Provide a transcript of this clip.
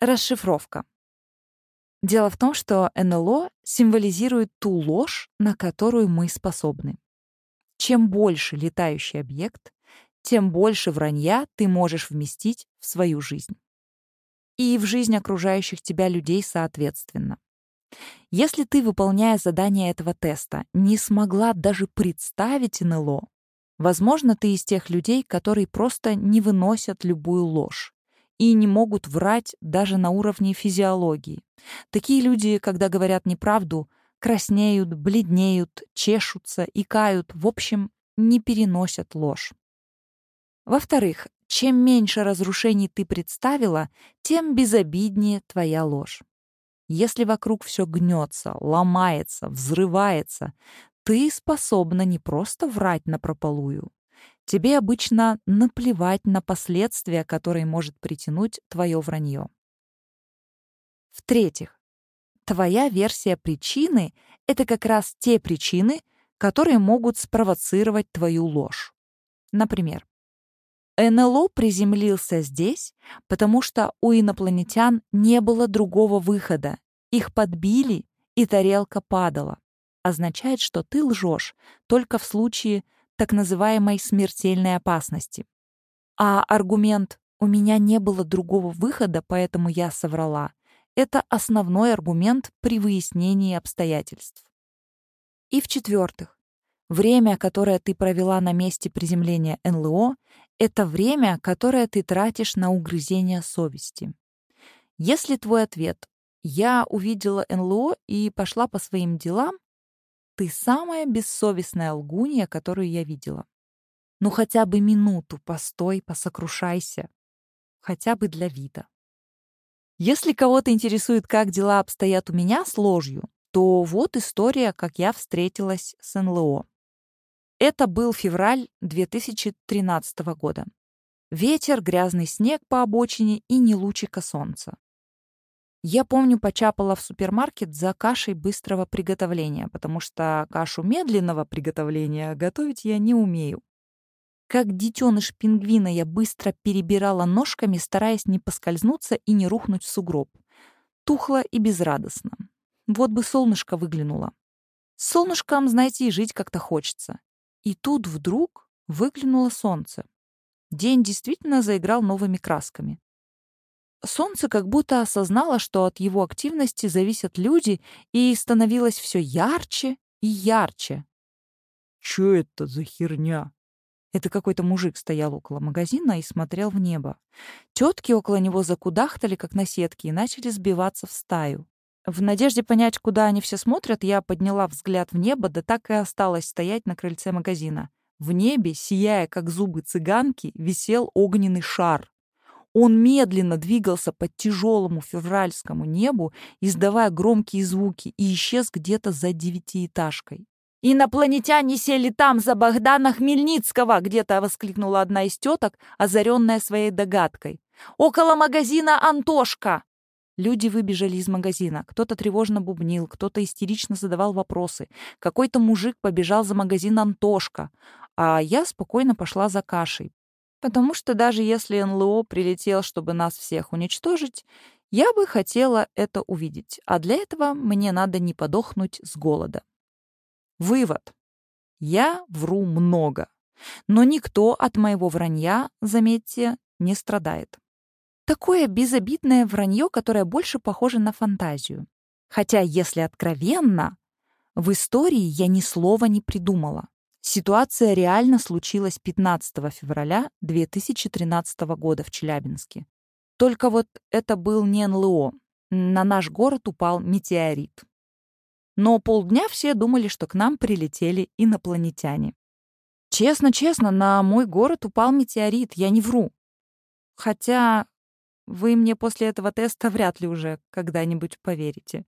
Расшифровка. Дело в том, что НЛО символизирует ту ложь, на которую мы способны. Чем больше летающий объект, тем больше вранья ты можешь вместить в свою жизнь. И в жизнь окружающих тебя людей соответственно. Если ты, выполняя задание этого теста, не смогла даже представить НЛО, возможно, ты из тех людей, которые просто не выносят любую ложь и не могут врать даже на уровне физиологии. Такие люди, когда говорят неправду, краснеют, бледнеют, чешутся, икают, в общем, не переносят ложь. Во-вторых, чем меньше разрушений ты представила, тем безобиднее твоя ложь. Если вокруг все гнется, ломается, взрывается, ты способна не просто врать напропалую, Тебе обычно наплевать на последствия, которые может притянуть твое вранье. В-третьих, твоя версия причины — это как раз те причины, которые могут спровоцировать твою ложь. Например, НЛО приземлился здесь, потому что у инопланетян не было другого выхода. Их подбили, и тарелка падала. Означает, что ты лжешь только в случае, так называемой смертельной опасности. А аргумент «у меня не было другого выхода, поэтому я соврала» — это основной аргумент при выяснении обстоятельств. И в-четвертых, время, которое ты провела на месте приземления НЛО, это время, которое ты тратишь на угрызение совести. Если твой ответ «я увидела НЛО и пошла по своим делам», ты самая бессовестная лгунья, которую я видела. Ну хотя бы минуту постой, посокрушайся. Хотя бы для вида. Если кого-то интересует, как дела обстоят у меня с ложью, то вот история, как я встретилась с НЛО. Это был февраль 2013 года. Ветер, грязный снег по обочине и ни лучика солнца. Я помню, почапала в супермаркет за кашей быстрого приготовления, потому что кашу медленного приготовления готовить я не умею. Как детеныш пингвина я быстро перебирала ножками, стараясь не поскользнуться и не рухнуть в сугроб. Тухло и безрадостно. Вот бы солнышко выглянуло. С солнышком, знаете, и жить как-то хочется. И тут вдруг выглянуло солнце. День действительно заиграл новыми красками. Солнце как будто осознало, что от его активности зависят люди, и становилось все ярче и ярче. «Чё это за херня?» Это какой-то мужик стоял около магазина и смотрел в небо. Тетки около него закудахтали, как на сетке, и начали сбиваться в стаю. В надежде понять, куда они все смотрят, я подняла взгляд в небо, да так и осталась стоять на крыльце магазина. В небе, сияя как зубы цыганки, висел огненный шар. Он медленно двигался по тяжелому февральскому небу, издавая громкие звуки, и исчез где-то за девятиэтажкой. «Инопланетяне сели там, за Богдана Хмельницкого!» — где-то воскликнула одна из теток, озаренная своей догадкой. «Около магазина Антошка!» Люди выбежали из магазина. Кто-то тревожно бубнил, кто-то истерично задавал вопросы. Какой-то мужик побежал за магазин Антошка. А я спокойно пошла за кашей. Потому что даже если НЛО прилетел, чтобы нас всех уничтожить, я бы хотела это увидеть, а для этого мне надо не подохнуть с голода. Вывод. Я вру много, но никто от моего вранья, заметьте, не страдает. Такое безобидное вранье, которое больше похоже на фантазию. Хотя, если откровенно, в истории я ни слова не придумала. Ситуация реально случилась 15 февраля 2013 года в Челябинске. Только вот это был не НЛО. На наш город упал метеорит. Но полдня все думали, что к нам прилетели инопланетяне. Честно-честно, на мой город упал метеорит, я не вру. Хотя вы мне после этого теста вряд ли уже когда-нибудь поверите.